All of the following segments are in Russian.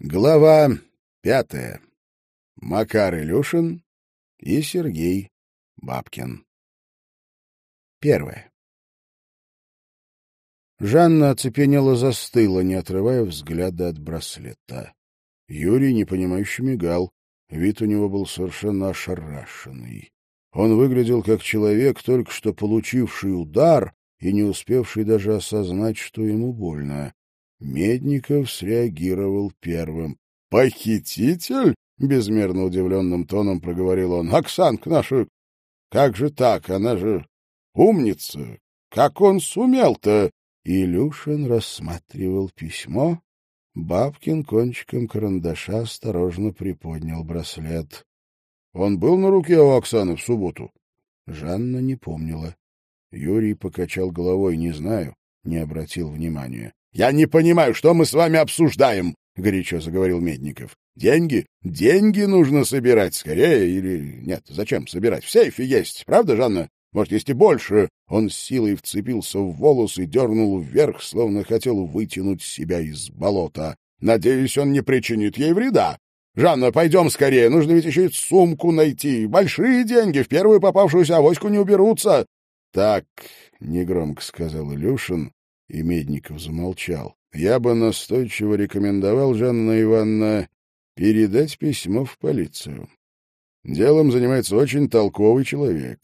Глава пятая. Макар Илюшин и Сергей Бабкин. Первое. Жанна оцепенела застыла, не отрывая взгляда от браслета. Юрий, непонимающе мигал. Вид у него был совершенно ошарашенный. Он выглядел как человек, только что получивший удар и не успевший даже осознать, что ему больно. Медников среагировал первым. «Похититель?» — безмерно удивленным тоном проговорил он. «Оксанка наша, как же так? Она же умница! Как он сумел-то?» Илюшин рассматривал письмо. Бабкин кончиком карандаша осторожно приподнял браслет. «Он был на руке у Оксаны в субботу?» Жанна не помнила. Юрий покачал головой. «Не знаю», не обратил внимания. Я не понимаю, что мы с вами обсуждаем, горячо заговорил Медников. Деньги? Деньги нужно собирать скорее или нет? Зачем собирать? В сейфе есть, правда, Жанна? Может, есть и больше. Он с силой вцепился в волосы и дернул вверх, словно хотел вытянуть себя из болота. Надеюсь, он не причинит ей вреда. Жанна, пойдем скорее, нужно ведь еще и сумку найти. Большие деньги, в первую попавшуюся авоську не уберутся. Так, — негромко сказал Илюшин, и Медников замолчал. Я бы настойчиво рекомендовал, Жанна Ивановна, передать письмо в полицию. Делом занимается очень толковый человек.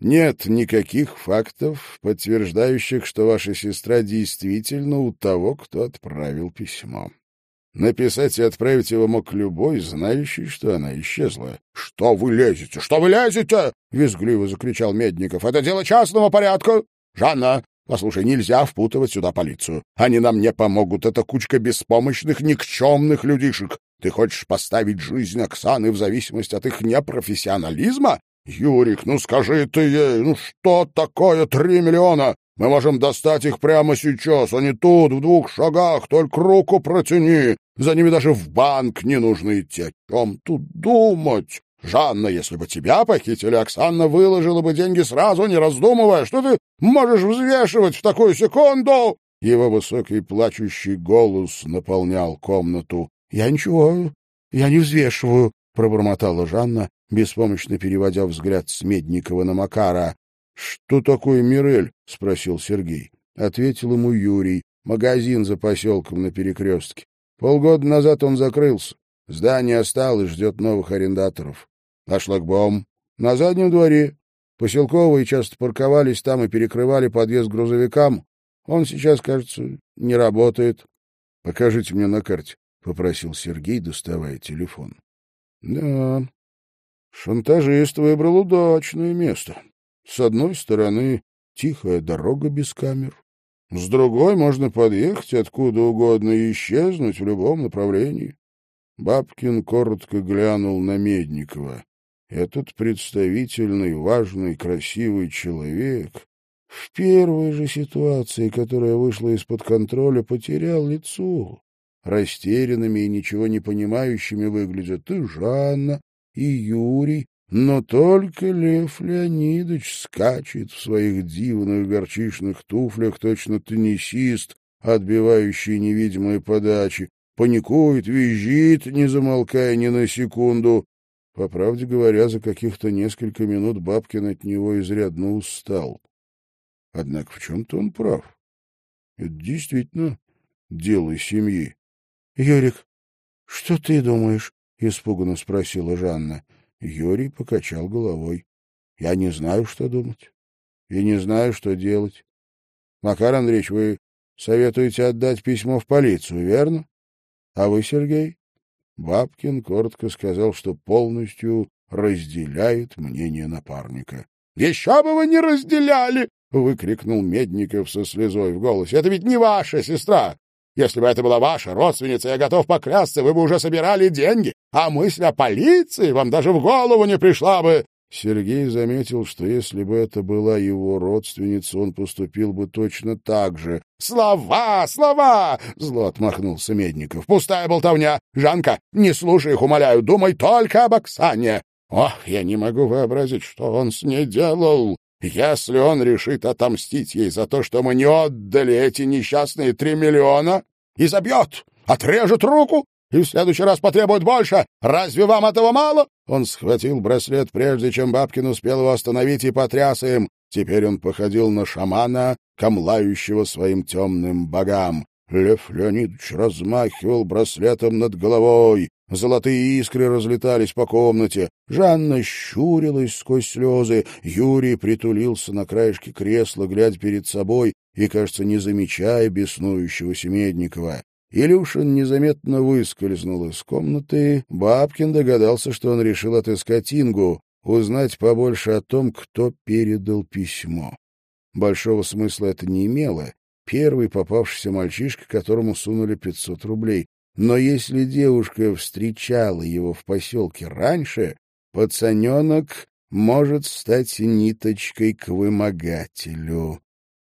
Нет никаких фактов, подтверждающих, что ваша сестра действительно у того, кто отправил письмо. Написать и отправить его мог любой, знающий, что она исчезла. — Что вы лезете? Что вы лезете? — визгливо закричал Медников. — Это дело частного порядка. Жанна, Послушай, нельзя впутывать сюда полицию. Они нам не помогут. Это кучка беспомощных, никчемных людишек. Ты хочешь поставить жизнь Оксаны в зависимость от их непрофессионализма? Юрик, ну скажи ты ей, ну что такое три миллиона? Мы можем достать их прямо сейчас. Они тут, в двух шагах. Только руку протяни. За ними даже в банк не нужно идти. О чем тут думать? Жанна, если бы тебя похитили, Оксана выложила бы деньги сразу, не раздумывая. Что ты можешь взвешивать в такую секунду?» Его высокий плачущий голос наполнял комнату. «Я ничего, я не взвешиваю», — пробормотала Жанна, беспомощно переводя взгляд с Медникова на Макара. «Что такое Мирель?» — спросил Сергей. Ответил ему Юрий. «Магазин за поселком на перекрестке. Полгода назад он закрылся. Здание осталось, ждет новых арендаторов. А шлагбаум? На заднем дворе. Поселковые часто парковались там и перекрывали подъезд грузовикам. Он сейчас, кажется, не работает. — Покажите мне на карте, — попросил Сергей, доставая телефон. — Да, шантажист выбрал удачное место. С одной стороны тихая дорога без камер, с другой можно подъехать откуда угодно и исчезнуть в любом направлении. Бабкин коротко глянул на Медникова. Этот представительный, важный, красивый человек в первой же ситуации, которая вышла из-под контроля, потерял лицо. Растерянными и ничего не понимающими выглядят и Жанна, и Юрий, но только Лев Леонидович скачет в своих дивных горчичных туфлях, точно теннисист, отбивающий невидимые подачи, паникует, визжит, не замолкая ни на секунду. По правде говоря, за каких-то несколько минут Бабкин от него изрядно устал. Однако в чем-то он прав. Это действительно дело семьи. — Юрик, что ты думаешь? — испуганно спросила Жанна. Юрий покачал головой. — Я не знаю, что думать. И не знаю, что делать. Макар Андреевич, вы советуете отдать письмо в полицию, верно? А вы, Сергей? Бабкин коротко сказал, что полностью разделяет мнение напарника. — Еще бы вы не разделяли! — выкрикнул Медников со слезой в голосе. — Это ведь не ваша сестра! Если бы это была ваша родственница, я готов поклясться, вы бы уже собирали деньги, а мысль о полиции вам даже в голову не пришла бы. Сергей заметил, что если бы это была его родственница, он поступил бы точно так же. «Слова! Слова!» — зло отмахнулся Медников. «Пустая болтовня! Жанка, не слушай их, умоляю, думай только об Оксане!» «Ох, я не могу вообразить, что он с ней делал!» Если он решит отомстить ей за то, что мы не отдали эти несчастные три миллиона, и забьет, отрежет руку, и в следующий раз потребует больше. Разве вам этого мало?» Он схватил браслет, прежде чем Бабкин успел его остановить и потряс им. Теперь он походил на шамана, камлающего своим темным богам. Лев Леонидович размахивал браслетом над головой. Золотые искры разлетались по комнате. Жанна щурилась сквозь слезы. Юрий притулился на краешке кресла, глядя перед собой и, кажется, не замечая беснующегося Медникова. Илюшин незаметно выскользнул из комнаты. Бабкин догадался, что он решил отыскать Ингу, узнать побольше о том, кто передал письмо. Большого смысла это не имело. Первый попавшийся мальчишка, которому сунули 500 рублей. Но если девушка встречала его в поселке раньше, пацаненок может стать ниточкой к вымогателю.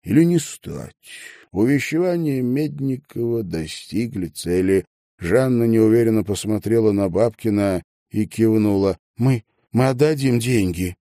Или не стать. Увещевания Медникова достигли цели. Жанна неуверенно посмотрела на Бабкина и кивнула. — Мы, мы отдадим деньги.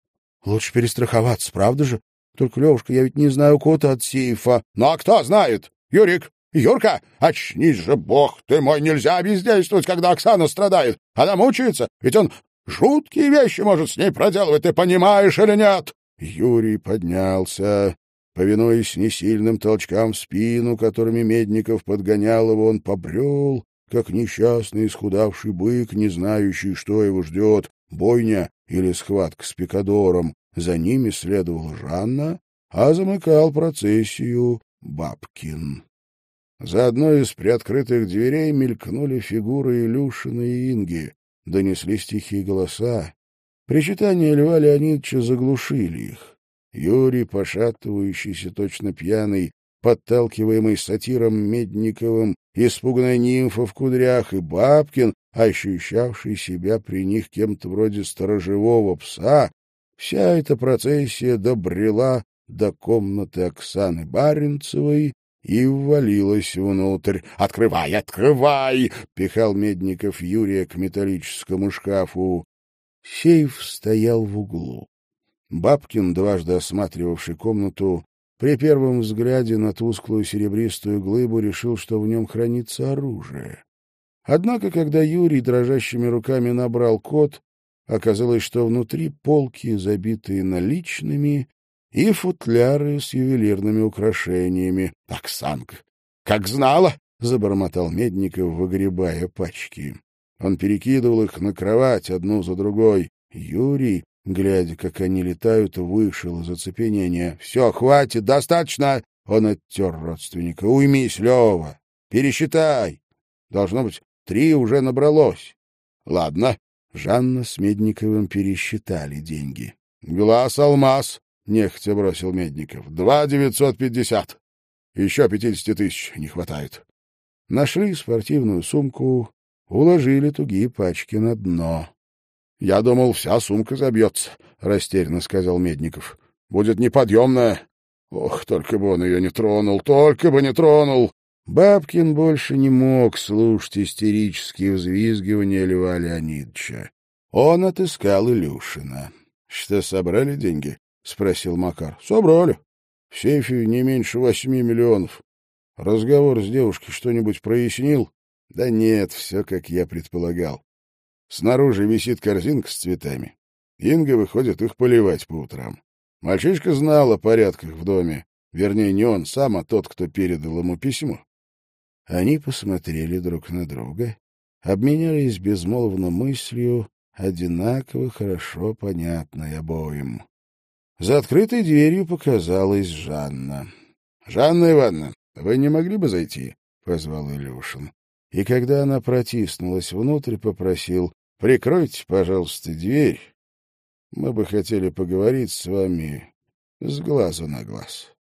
Лучше перестраховаться, правда же? Только, Левушка, я ведь не знаю кода от сейфа. — Ну, а кто знает? Юрик, Юрка, очнись же, бог ты мой, нельзя бездействовать, когда Оксана страдает. Она мучается, ведь он жуткие вещи может с ней проделывать, ты понимаешь или нет? Юрий поднялся. Повинуясь несильным толчкам в спину, которыми Медников подгонял его, он побрел, как несчастный исхудавший бык, не знающий, что его ждет, бойня или схватка с пикадором. За ними следовала Жанна, а замыкал процессию Бабкин. За одной из приоткрытых дверей мелькнули фигуры Илюшина и Инги, донеслись тихие голоса. Причитания Льва Леонидовича заглушили их. Юрий, пошатывающийся, точно пьяный, подталкиваемый сатиром Медниковым, испуганная нимфа в кудрях и Бабкин, ощущавший себя при них кем-то вроде сторожевого пса, вся эта процессия добрела до комнаты Оксаны Баренцевой и ввалилась внутрь. «Открывай, открывай!» — пихал Медников Юрия к металлическому шкафу. Сейф стоял в углу. Бабкин, дважды осматривавший комнату, при первом взгляде на тусклую серебристую глыбу решил, что в нем хранится оружие. Однако, когда Юрий дрожащими руками набрал код, оказалось, что внутри полки, забитые наличными, и футляры с ювелирными украшениями. — Оксанка, как знала! — забормотал Медников, выгребая пачки. Он перекидывал их на кровать одну за другой. Юрий, Глядя, как они летают, вышел из оцепенения. — Все, хватит, достаточно! Он оттер родственника. — Уймись, Лева! Пересчитай! Должно быть, три уже набралось. — Ладно. Жанна с Медниковым пересчитали деньги. — Глаз алмаз! — нехотя бросил Медников. — Два девятьсот пятьдесят. Еще пятидесяти тысяч не хватает. Нашли спортивную сумку, уложили тугие пачки на дно. — Я думал, вся сумка забьется, — растерянно сказал Медников. — Будет неподъемная. Ох, только бы он ее не тронул, только бы не тронул. Бабкин больше не мог слушать истерические взвизгивания Льва Леонидовича. Он отыскал Илюшина. — Что, собрали деньги? — спросил Макар. — Собрали. В сейфе не меньше восьми миллионов. Разговор с девушкой что-нибудь прояснил? Да нет, все, как я предполагал. Снаружи висит корзинка с цветами. Инга выходит их поливать по утрам. Мальчишка знал о порядках в доме. Вернее, не он сам, а тот, кто передал ему письмо. Они посмотрели друг на друга, обменялись безмолвно мыслью, одинаково хорошо понятной обоим. За открытой дверью показалась Жанна. — Жанна Ивановна, вы не могли бы зайти? — позвал Илюшин и когда она протиснулась внутрь, попросил «Прикройте, пожалуйста, дверь. Мы бы хотели поговорить с вами с глазу на глаз».